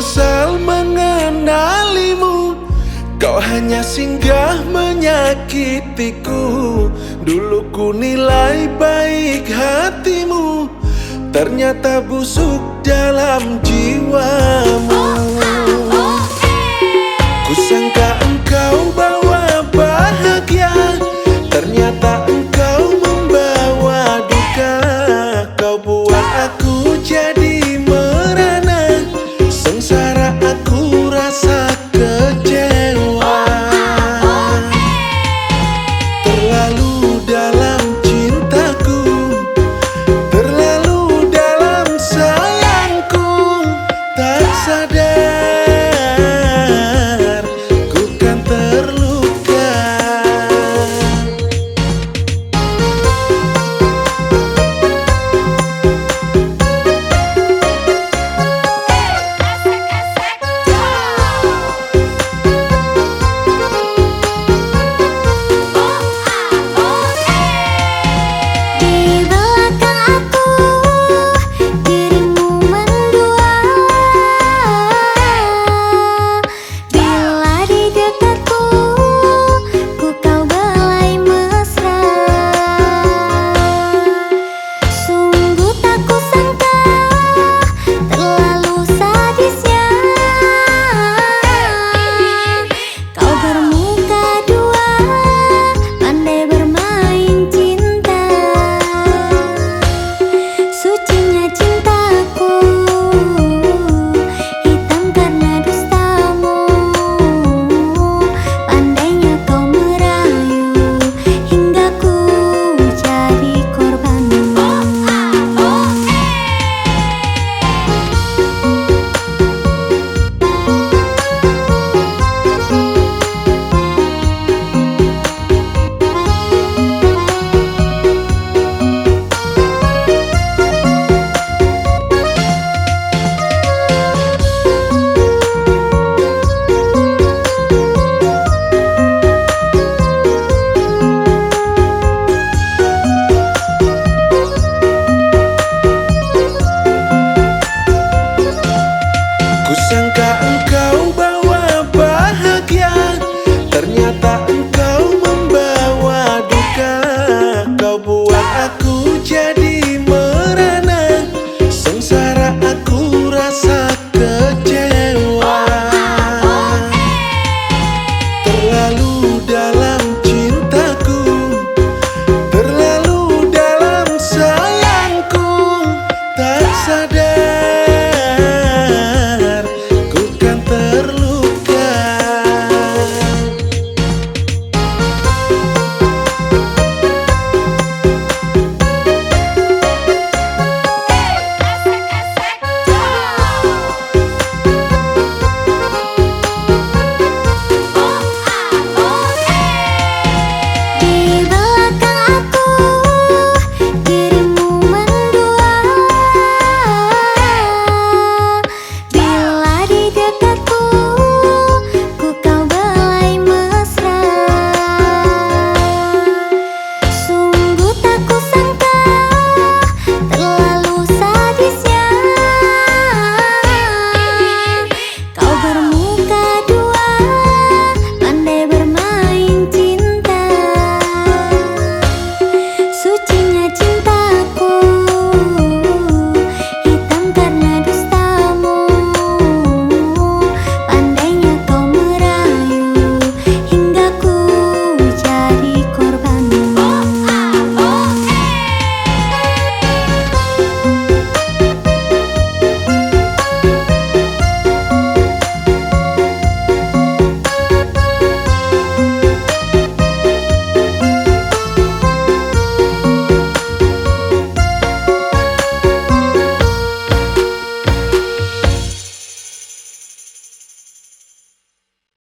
menyesal mengenalimu. Kau hanya singgah menyakitiku. Dulu ku nilai baik hatimu. Ternyata busuk dalam jiwamu. Oh, ah, oh, eh. Ku sangka engkau bahagia